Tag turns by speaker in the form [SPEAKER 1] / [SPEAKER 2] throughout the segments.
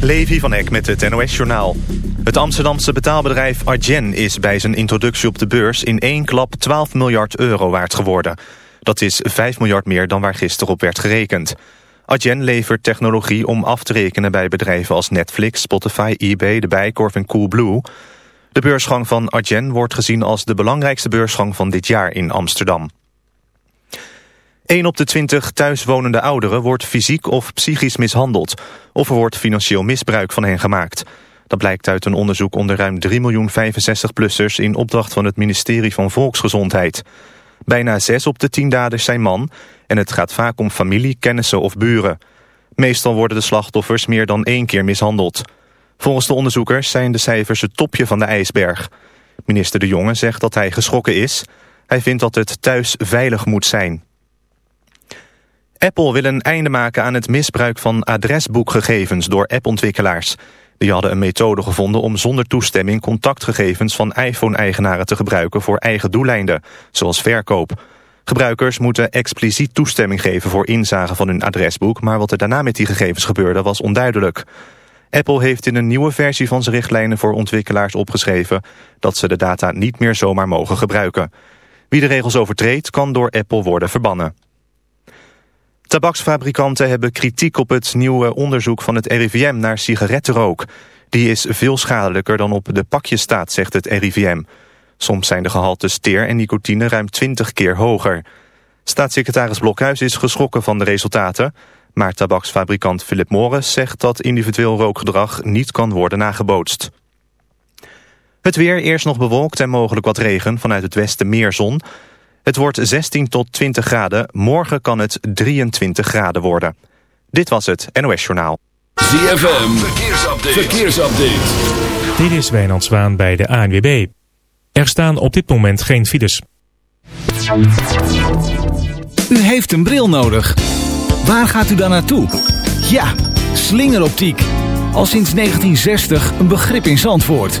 [SPEAKER 1] Levi van Eck met het NOS-journaal. Het Amsterdamse betaalbedrijf Argen is bij zijn introductie op de beurs... in één klap 12 miljard euro waard geworden. Dat is 5 miljard meer dan waar gisteren op werd gerekend. Argen levert technologie om af te rekenen bij bedrijven als Netflix, Spotify, eBay, De Bijkorf en Coolblue. De beursgang van Argen wordt gezien als de belangrijkste beursgang van dit jaar in Amsterdam. 1 op de 20 thuiswonende ouderen wordt fysiek of psychisch mishandeld... of er wordt financieel misbruik van hen gemaakt. Dat blijkt uit een onderzoek onder ruim 3 miljoen 65-plussers... in opdracht van het ministerie van Volksgezondheid. Bijna 6 op de 10 daders zijn man... en het gaat vaak om familie, kennissen of buren. Meestal worden de slachtoffers meer dan één keer mishandeld. Volgens de onderzoekers zijn de cijfers het topje van de ijsberg. Minister De Jonge zegt dat hij geschrokken is. Hij vindt dat het thuis veilig moet zijn. Apple wil een einde maken aan het misbruik van adresboekgegevens door appontwikkelaars. Die hadden een methode gevonden om zonder toestemming contactgegevens van iPhone-eigenaren te gebruiken voor eigen doeleinden, zoals verkoop. Gebruikers moeten expliciet toestemming geven voor inzage van hun adresboek, maar wat er daarna met die gegevens gebeurde was onduidelijk. Apple heeft in een nieuwe versie van zijn richtlijnen voor ontwikkelaars opgeschreven dat ze de data niet meer zomaar mogen gebruiken. Wie de regels overtreedt kan door Apple worden verbannen. Tabaksfabrikanten hebben kritiek op het nieuwe onderzoek van het RIVM naar sigarettenrook. Die is veel schadelijker dan op de pakjes staat, zegt het RIVM. Soms zijn de gehaltes teer en nicotine ruim 20 keer hoger. Staatssecretaris Blokhuis is geschrokken van de resultaten... maar tabaksfabrikant Philip Morris zegt dat individueel rookgedrag niet kan worden nagebootst. Het weer eerst nog bewolkt en mogelijk wat regen, vanuit het westen meer zon... Het wordt 16 tot 20 graden. Morgen kan het 23 graden worden. Dit was het NOS Journaal.
[SPEAKER 2] ZFM, verkeersupdate. verkeersupdate.
[SPEAKER 3] Dit is Wijnand Zwaan bij de ANWB. Er staan op dit moment geen files.
[SPEAKER 4] U heeft een bril nodig. Waar gaat u dan naartoe? Ja, slingeroptiek. Al sinds 1960 een begrip in Zandvoort.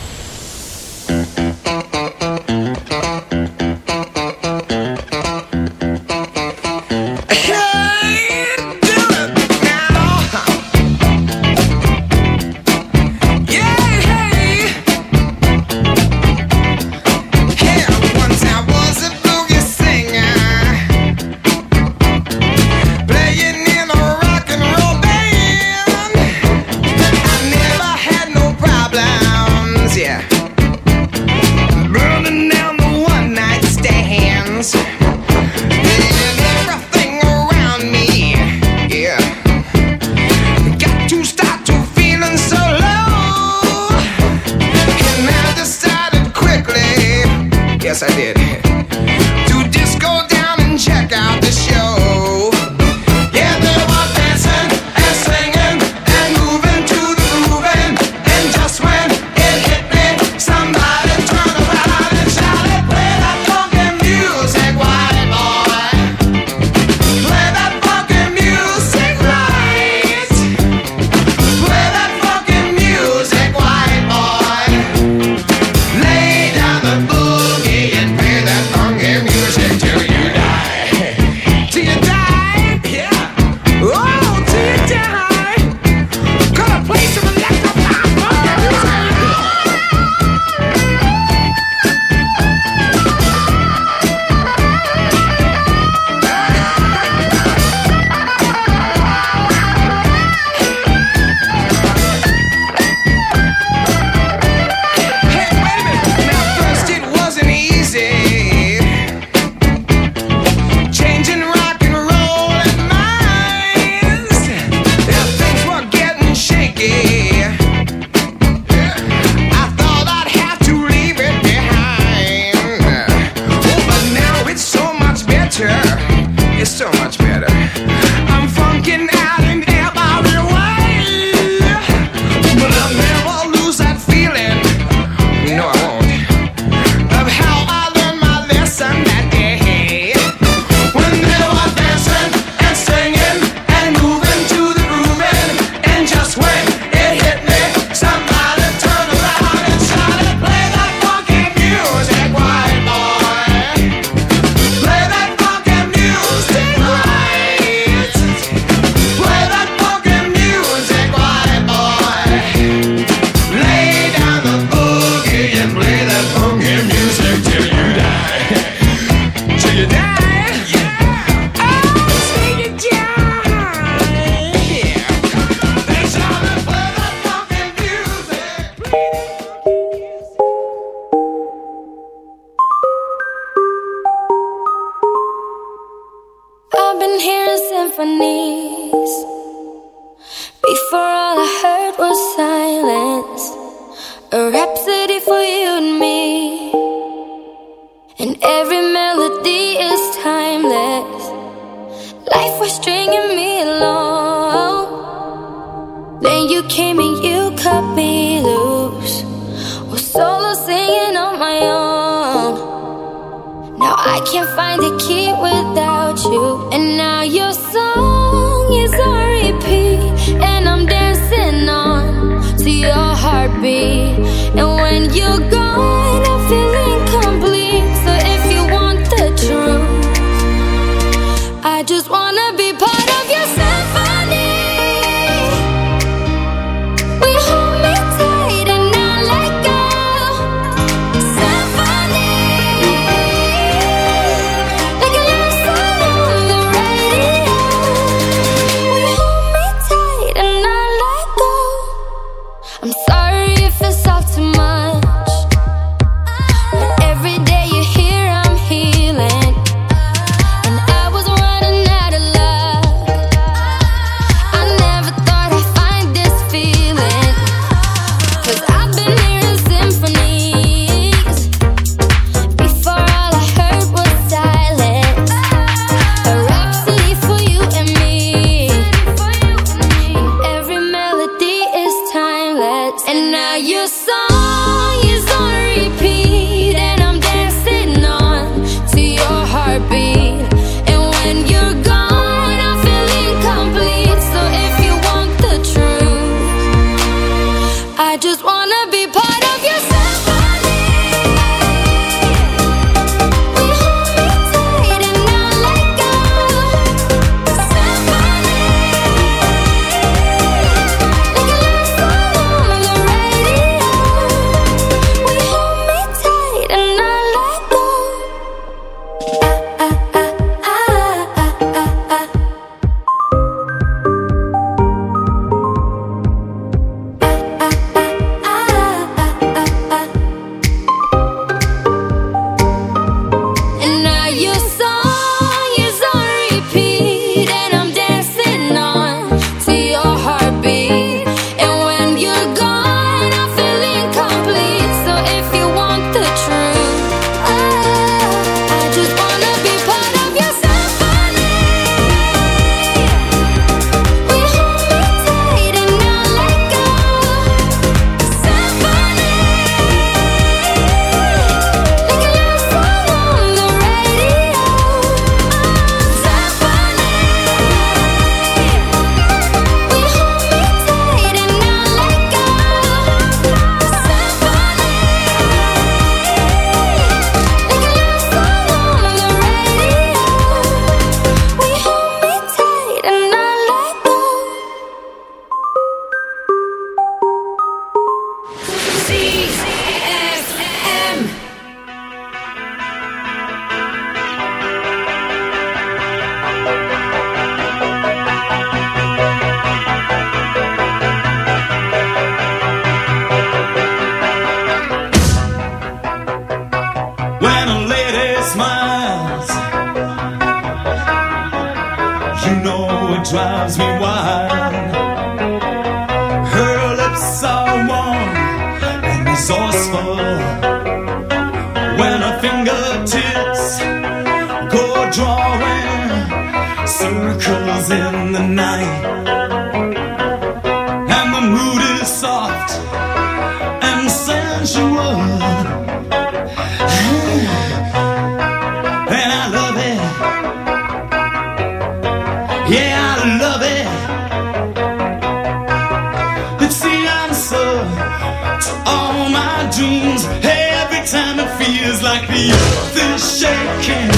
[SPEAKER 5] shaking.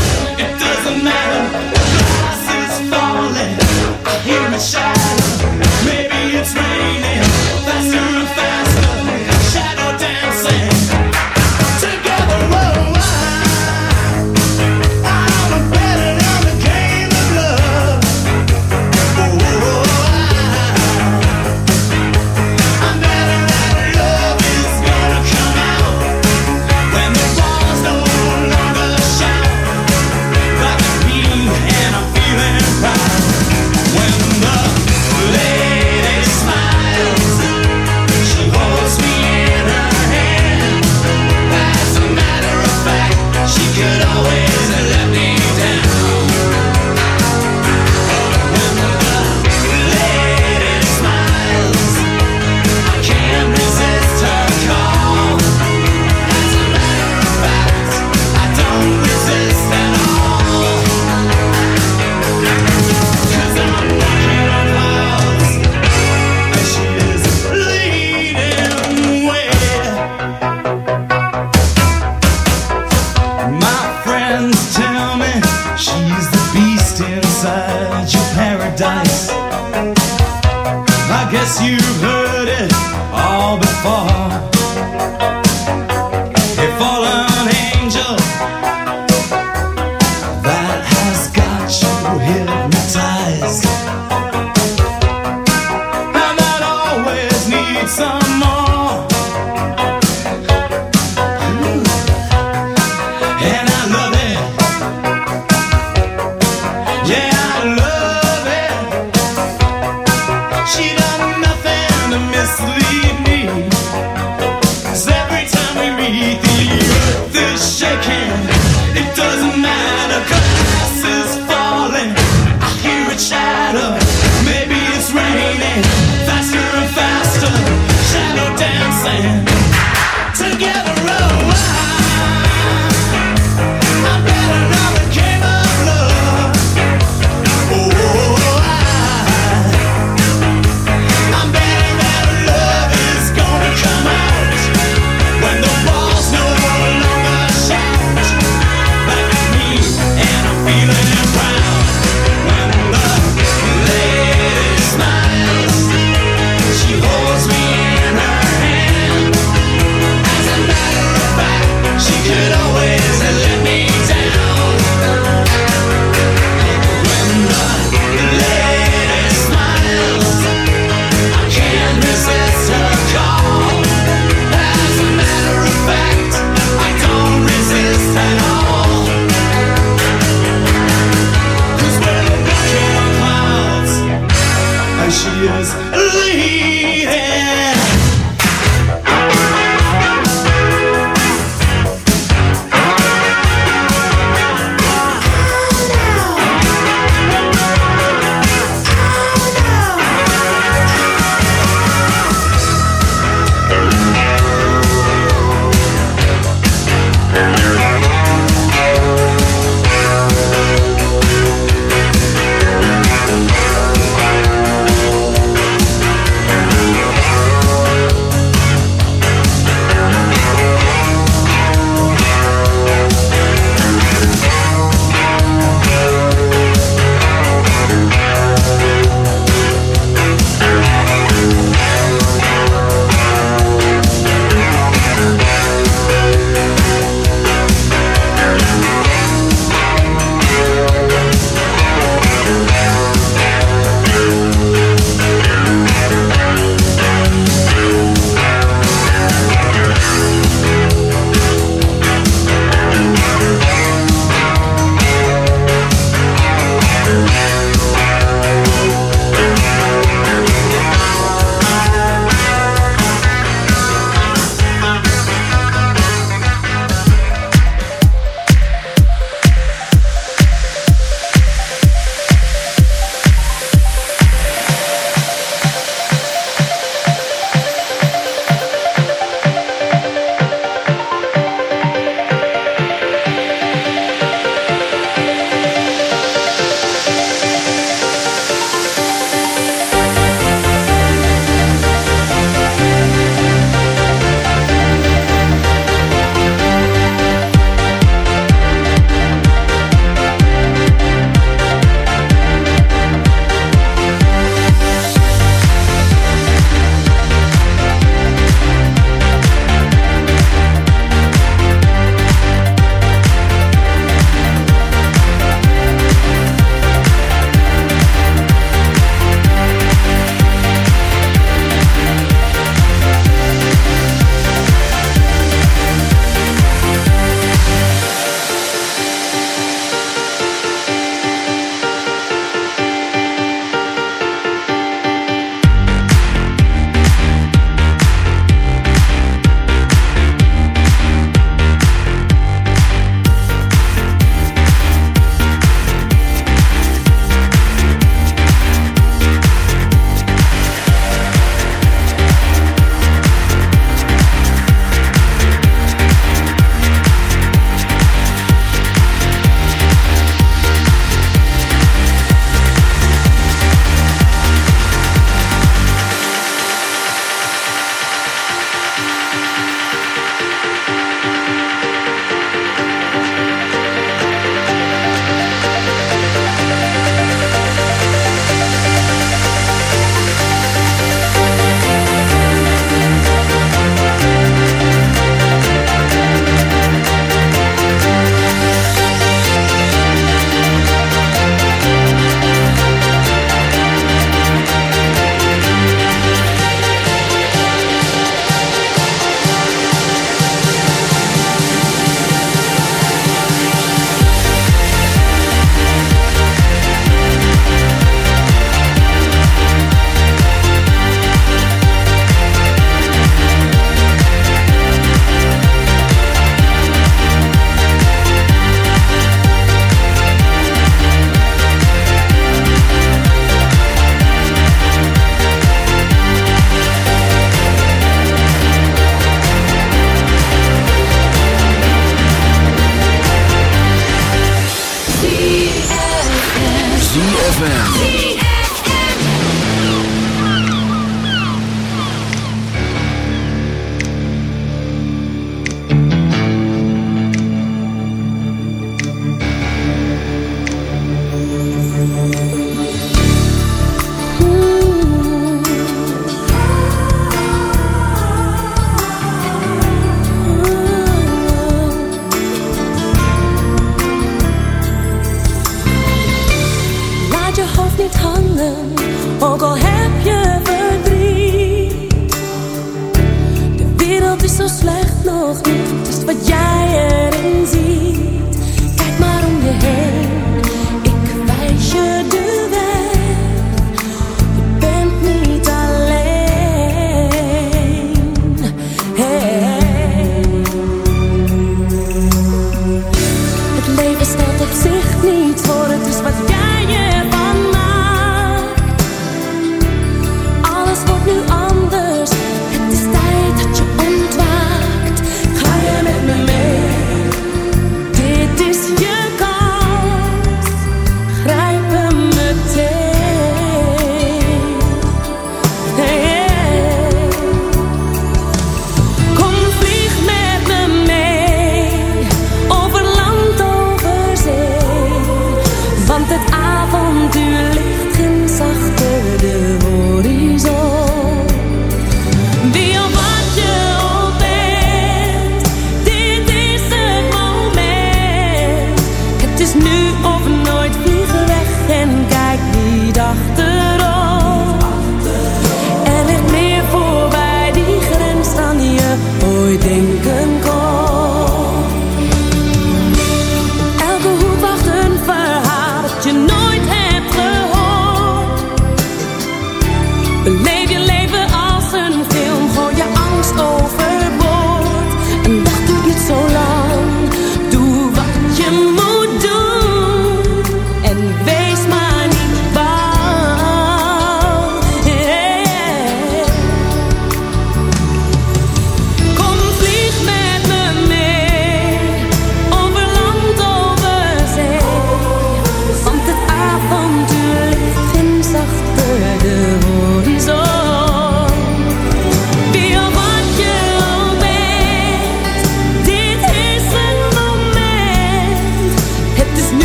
[SPEAKER 5] It doesn't matter. The glass is falling. I hear it
[SPEAKER 6] shaking.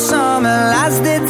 [SPEAKER 6] summer lasted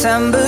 [SPEAKER 6] September.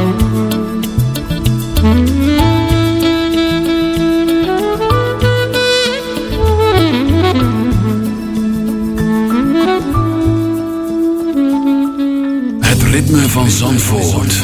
[SPEAKER 2] van Zandvoort.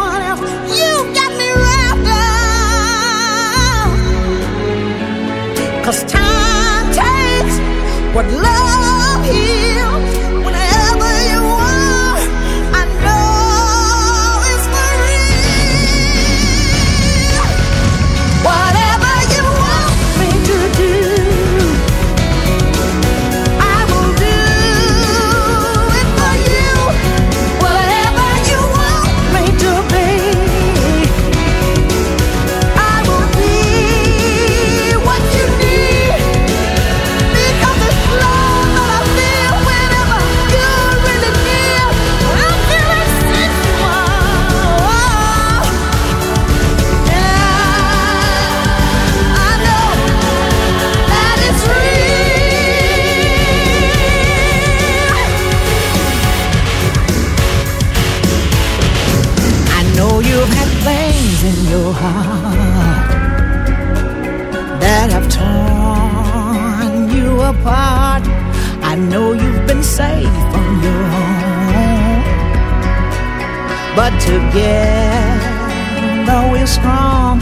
[SPEAKER 6] what love heals. together. We're strong